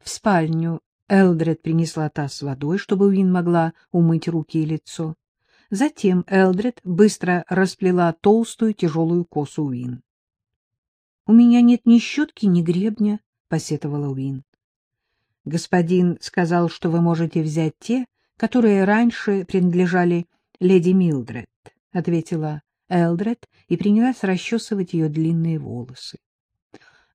В спальню Элдред принесла таз с водой, чтобы Уин могла умыть руки и лицо. Затем Элдред быстро расплела толстую тяжелую косу Уин. — У меня нет ни щетки, ни гребня, — посетовала Уин. — Господин сказал, что вы можете взять те, которые раньше принадлежали леди Милдред, — ответила Элдред и принялась расчесывать ее длинные волосы.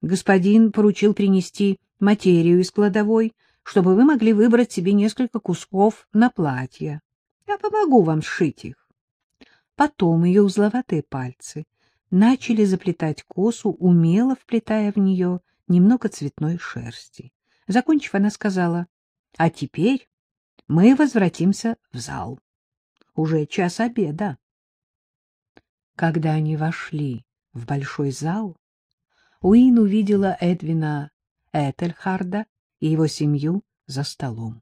Господин поручил принести материю из кладовой, чтобы вы могли выбрать себе несколько кусков на платье. Я помогу вам сшить их. Потом ее узловатые пальцы начали заплетать косу, умело вплетая в нее немного цветной шерсти. Закончив, она сказала, — А теперь мы возвратимся в зал. Уже час обеда. Когда они вошли в большой зал, Уин увидела Эдвина Этельхарда и его семью за столом.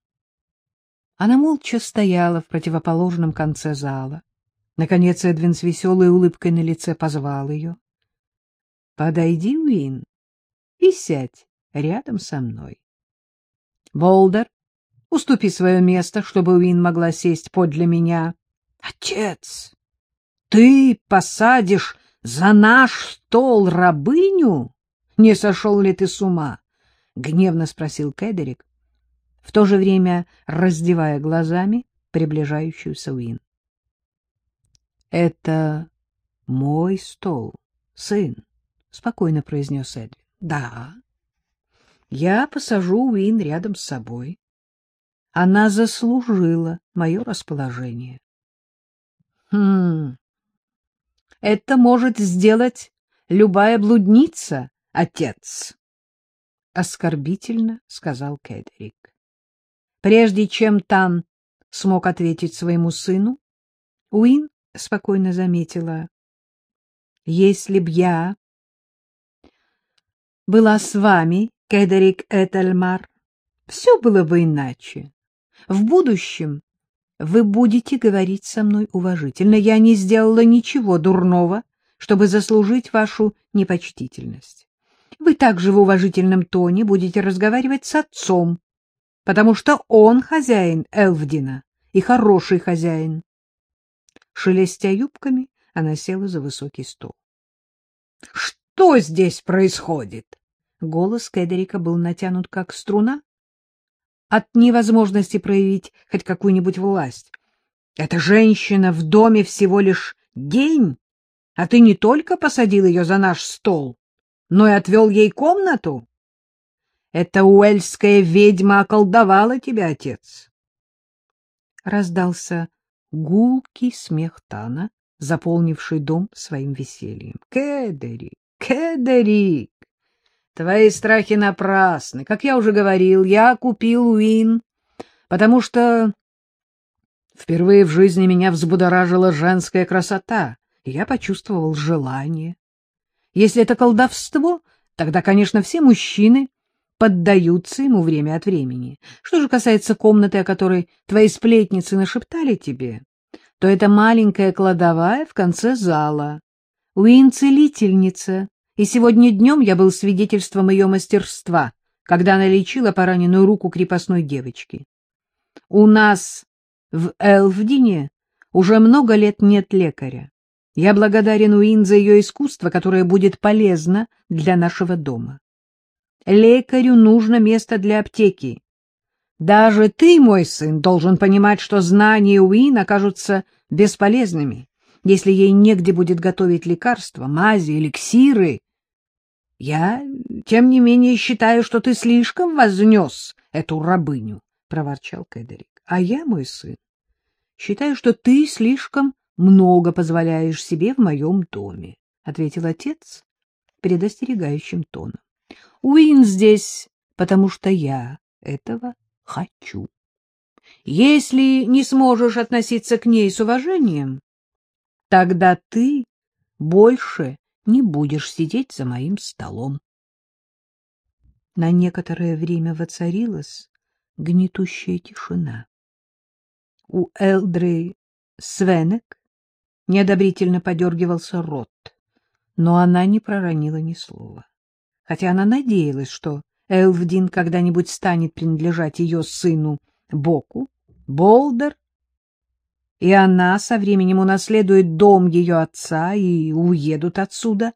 Она молча стояла в противоположном конце зала. Наконец Эдвин с веселой улыбкой на лице позвал ее. — Подойди, Уин, и сядь рядом со мной. — Болдер, уступи свое место, чтобы Уин могла сесть подле меня. — Отец, ты посадишь за наш стол рабыню? Не сошел ли ты с ума? — гневно спросил Кедерик, в то же время раздевая глазами приближающуюся Уин. — Это мой стол, сын, — спокойно произнес Эдвин. — Да. Я посажу Уин рядом с собой. Она заслужила мое расположение. — Хм... Это может сделать любая блудница, отец, — оскорбительно сказал Кедерик. Прежде чем Тан смог ответить своему сыну, Уин спокойно заметила, — Если б я была с вами, Кедерик Этельмар, все было бы иначе. В будущем вы будете говорить со мной уважительно. Я не сделала ничего дурного, чтобы заслужить вашу непочтительность. Вы также в уважительном тоне будете разговаривать с отцом, потому что он хозяин Элвдина и хороший хозяин. Шелестя юбками, она села за высокий стол. — Что здесь происходит? Голос Кедерика был натянут как струна от невозможности проявить хоть какую-нибудь власть. Эта женщина в доме всего лишь день, а ты не только посадил ее за наш стол, но и отвел ей комнату. Эта уэльская ведьма околдовала тебя, отец. Раздался гулкий смех Тана, заполнивший дом своим весельем. Кедерик, Кедерик, твои страхи напрасны. Как я уже говорил, я купил Уин, потому что впервые в жизни меня взбудоражила женская красота, и я почувствовал желание. Если это колдовство, тогда, конечно, все мужчины поддаются ему время от времени. Что же касается комнаты, о которой твои сплетницы нашептали тебе, то это маленькая кладовая в конце зала. Уин — целительница, и сегодня днем я был свидетельством ее мастерства, когда она лечила пораненную руку крепостной девочки. У нас в Элвдине уже много лет нет лекаря. Я благодарен Уин за ее искусство, которое будет полезно для нашего дома. Лекарю нужно место для аптеки. Даже ты, мой сын, должен понимать, что знания Уин окажутся бесполезными, если ей негде будет готовить лекарства, мази, эликсиры. Я, тем не менее, считаю, что ты слишком вознес эту рабыню, — проворчал Кедерик. — А я, мой сын, считаю, что ты слишком много позволяешь себе в моем доме, — ответил отец предостерегающим тоном. — Уин здесь, потому что я этого хочу. Если не сможешь относиться к ней с уважением, тогда ты больше не будешь сидеть за моим столом. На некоторое время воцарилась гнетущая тишина. У Элдры Свенек неодобрительно подергивался рот, но она не проронила ни слова, хотя она надеялась, что Элвдин когда-нибудь станет принадлежать ее сыну Боку, Болдер, и она со временем унаследует дом ее отца и уедут отсюда.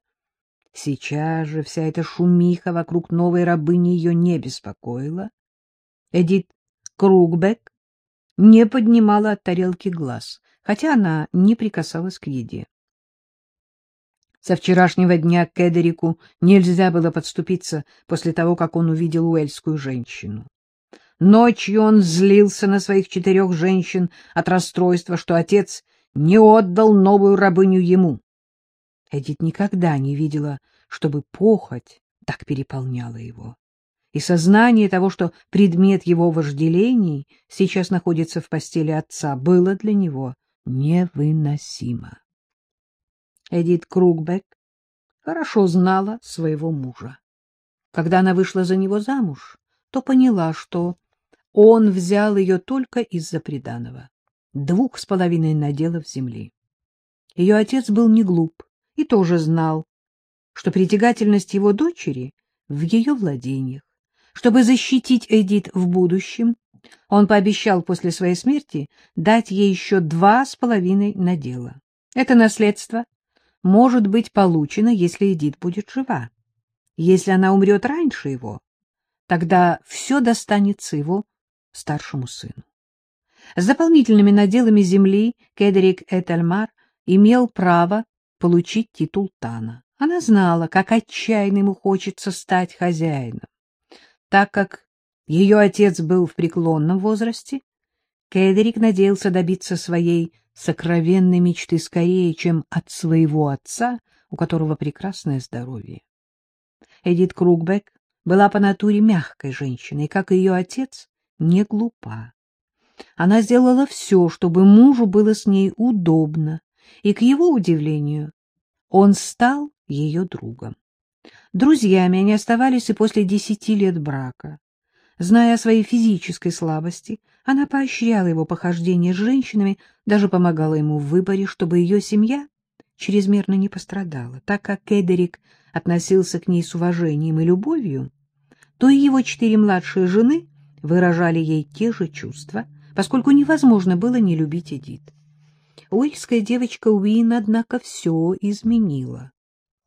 Сейчас же вся эта шумиха вокруг новой рабыни ее не беспокоила. Эдит Кругбек не поднимала от тарелки глаз, хотя она не прикасалась к еде. Со вчерашнего дня к Эдерику нельзя было подступиться после того, как он увидел уэльскую женщину. Ночью он злился на своих четырех женщин от расстройства, что отец не отдал новую рабыню ему. Эдит никогда не видела, чтобы похоть так переполняла его. И сознание того, что предмет его вожделений сейчас находится в постели отца, было для него невыносимо. Эдит Кругбек хорошо знала своего мужа. Когда она вышла за него замуж, то поняла, что он взял ее только из-за приданого, двух с половиной наделов земли. Ее отец был не глуп и тоже знал, что притягательность его дочери в ее владениях. Чтобы защитить Эдит в будущем, он пообещал после своей смерти дать ей еще два с половиной надела. Это наследство может быть получено, если Эдит будет жива. Если она умрет раньше его, тогда все достанется его старшему сыну. С дополнительными наделами земли Кедерик Этельмар имел право получить титул Тана. Она знала, как отчаянно ему хочется стать хозяином. Так как ее отец был в преклонном возрасте, Кедерик надеялся добиться своей сокровенной мечты скорее, чем от своего отца, у которого прекрасное здоровье. Эдит Кругбек была по натуре мягкой женщиной, как и ее отец, не глупа. Она сделала все, чтобы мужу было с ней удобно, и, к его удивлению, он стал ее другом. Друзьями они оставались и после десяти лет брака. Зная о своей физической слабости, она поощряла его похождение с женщинами, даже помогала ему в выборе, чтобы ее семья чрезмерно не пострадала. Так как Кедерик относился к ней с уважением и любовью, то и его четыре младшие жены выражали ей те же чувства, поскольку невозможно было не любить Эдит. Уэльская девочка Уин, однако, все изменила.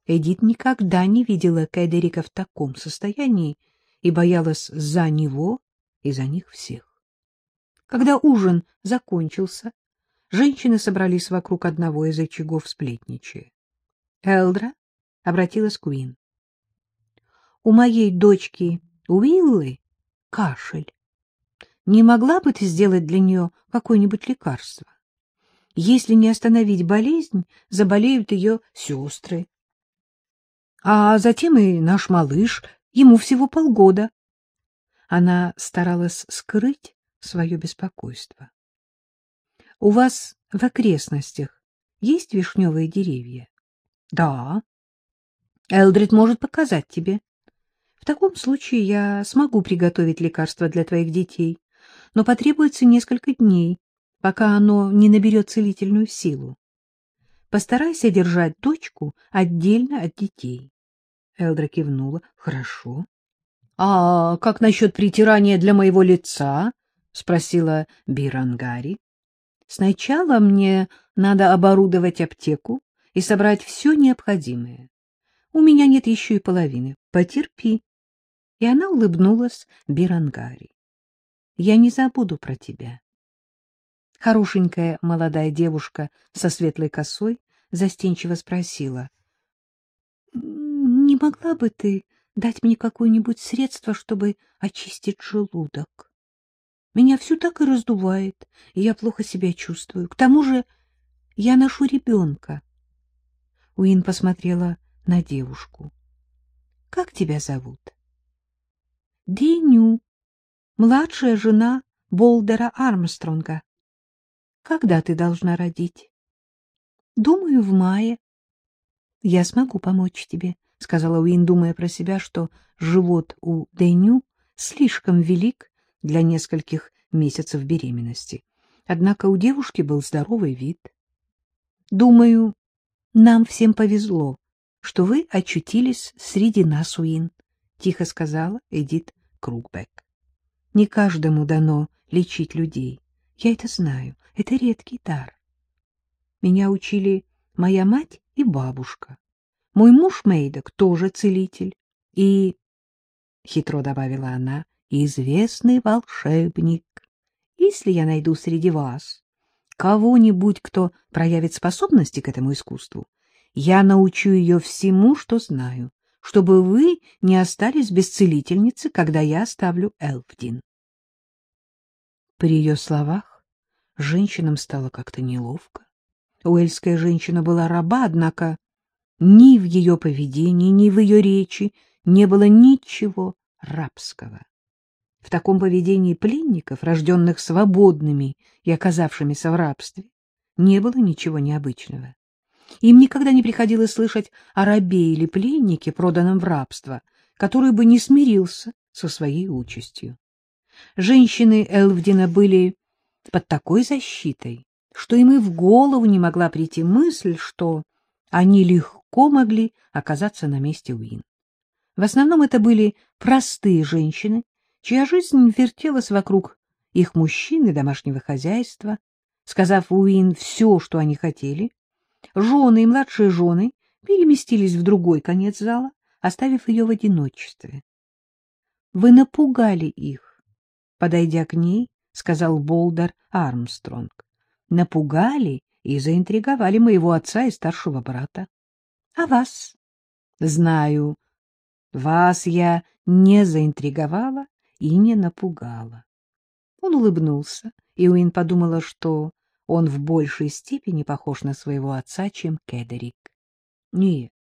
Эдит никогда не видела Кэдерика в таком состоянии и боялась за него и за них всех. Когда ужин закончился, женщины собрались вокруг одного из очагов сплетничая. Элдра обратилась к Уин. — У моей дочки Уиллы кашель. Не могла бы ты сделать для нее какое-нибудь лекарство? Если не остановить болезнь, заболеют ее сестры. А затем и наш малыш, ему всего полгода. Она старалась скрыть свое беспокойство. — У вас в окрестностях есть вишневые деревья? — Да. Элдрид может показать тебе. В таком случае я смогу приготовить лекарство для твоих детей, но потребуется несколько дней, пока оно не наберет целительную силу. Постарайся держать дочку отдельно от детей. Элдра кивнула. — Хорошо. — А как насчет притирания для моего лица? — спросила Бирангари. — Сначала мне надо оборудовать аптеку и собрать все необходимое. У меня нет еще и половины. Потерпи. И она улыбнулась Бирангари. — Я не забуду про тебя. Хорошенькая молодая девушка со светлой косой застенчиво спросила. — Не могла бы ты дать мне какое-нибудь средство, чтобы очистить желудок? Меня всю так и раздувает, и я плохо себя чувствую. К тому же я ношу ребенка. Уин посмотрела на девушку. — Как тебя зовут? — Деню, младшая жена Болдера Армстронга. Когда ты должна родить? — Думаю, в мае. — Я смогу помочь тебе, — сказала Уин, думая про себя, что живот у Дэню слишком велик для нескольких месяцев беременности. Однако у девушки был здоровый вид. — Думаю, нам всем повезло, что вы очутились среди нас, Уин, тихо сказала Эдит Кругбек. Не каждому дано лечить людей. Я это знаю. Это редкий дар. Меня учили моя мать и бабушка. Мой муж Мейдок тоже целитель. И, — хитро добавила она, — известный волшебник. Если я найду среди вас кого-нибудь, кто проявит способности к этому искусству, я научу ее всему, что знаю, чтобы вы не остались без целительницы, когда я оставлю Элфдин. При ее словах женщинам стало как-то неловко. Уэльская женщина была раба, однако ни в ее поведении, ни в ее речи не было ничего рабского. В таком поведении пленников, рожденных свободными и оказавшимися в рабстве, не было ничего необычного. Им никогда не приходилось слышать о рабе или пленнике, проданном в рабство, который бы не смирился со своей участью. Женщины Элвдина были под такой защитой, что им и в голову не могла прийти мысль, что они легко могли оказаться на месте Уин. В основном это были простые женщины, чья жизнь вертелась вокруг их мужчин и домашнего хозяйства. Сказав Уин все, что они хотели, жены и младшие жены переместились в другой конец зала, оставив ее в одиночестве. — Вы напугали их, — подойдя к ней, сказал Болдер Армстронг. — Напугали и заинтриговали моего отца и старшего брата. — А вас? — Знаю. Вас я не заинтриговала и не напугала. Он улыбнулся, и Уин подумала, что он в большей степени похож на своего отца, чем Кедерик. Нет,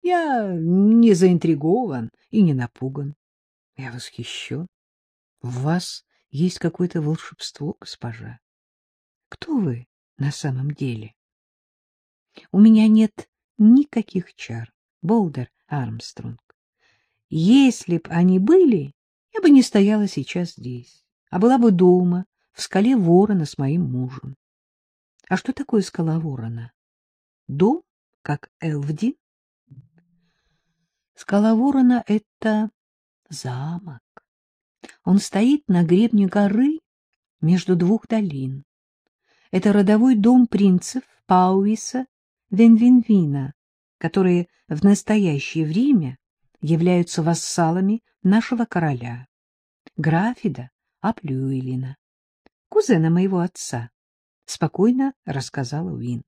я не заинтригован и не напуган. Я восхищен. В вас есть какое-то волшебство, госпожа. Кто вы на самом деле? У меня нет никаких чар, Болдер Армстронг. Если б они были, я бы не стояла сейчас здесь, а была бы дома, в скале ворона с моим мужем. А что такое скала ворона? Дом, как Элвдин? Скала ворона — это замок. Он стоит на гребне горы между двух долин. Это родовой дом принцев Пауиса Венвинвина, которые в настоящее время являются вассалами нашего короля, графида Аплюилина кузена моего отца, — спокойно рассказала Уин.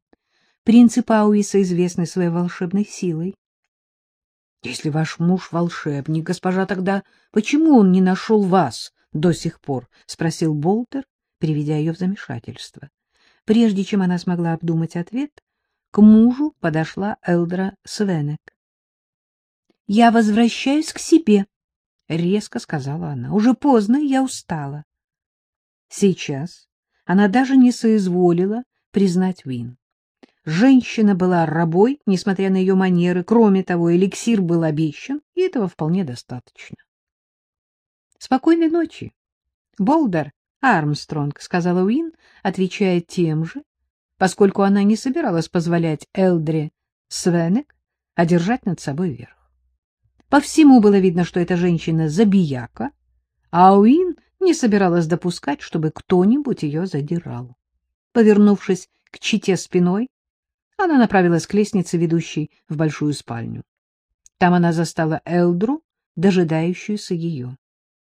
Принцы Пауиса известны своей волшебной силой. — Если ваш муж волшебник, госпожа, тогда почему он не нашел вас до сих пор? — спросил Болтер, приведя ее в замешательство. Прежде чем она смогла обдумать ответ, к мужу подошла Элдра Свенек. — Я возвращаюсь к себе, — резко сказала она. — Уже поздно, я устала. Сейчас она даже не соизволила признать Уин. Женщина была рабой, несмотря на ее манеры. Кроме того, эликсир был обещан, и этого вполне достаточно. — Спокойной ночи, Болдер Армстронг, — сказала Уин, отвечая тем же, поскольку она не собиралась позволять Элдре Свенек одержать над собой верх. По всему было видно, что эта женщина забияка, а Уин не собиралась допускать, чтобы кто-нибудь ее задирал. Повернувшись к чите спиной, она направилась к лестнице, ведущей в большую спальню. Там она застала Элдру, дожидающуюся ее.